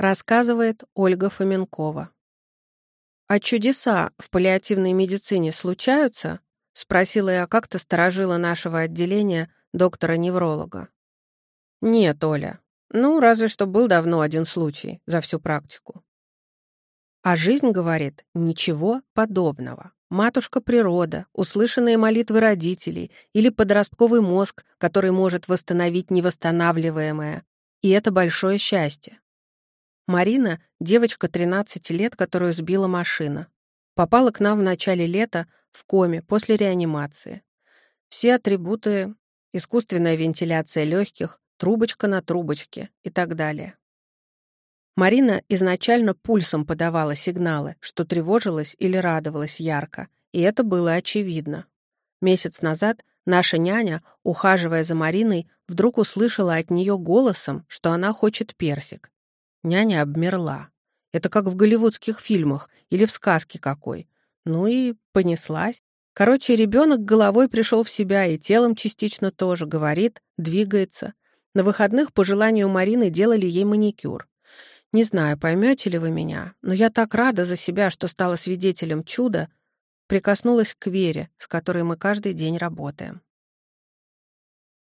Рассказывает Ольга Фоменкова. «А чудеса в паллиативной медицине случаются?» — спросила я как-то сторожила нашего отделения доктора-невролога. «Нет, Оля. Ну, разве что был давно один случай за всю практику». А жизнь говорит ничего подобного. Матушка природа, услышанные молитвы родителей или подростковый мозг, который может восстановить невосстанавливаемое. И это большое счастье. Марина — девочка 13 лет, которую сбила машина. Попала к нам в начале лета в коме после реанимации. Все атрибуты — искусственная вентиляция легких, трубочка на трубочке и так далее. Марина изначально пульсом подавала сигналы, что тревожилась или радовалась ярко, и это было очевидно. Месяц назад наша няня, ухаживая за Мариной, вдруг услышала от нее голосом, что она хочет персик, Няня обмерла. Это как в голливудских фильмах или в сказке какой. Ну и понеслась. Короче, ребенок головой пришел в себя и телом частично тоже, говорит, двигается. На выходных по желанию Марины делали ей маникюр. Не знаю, поймете ли вы меня, но я так рада за себя, что стала свидетелем чуда, прикоснулась к Вере, с которой мы каждый день работаем.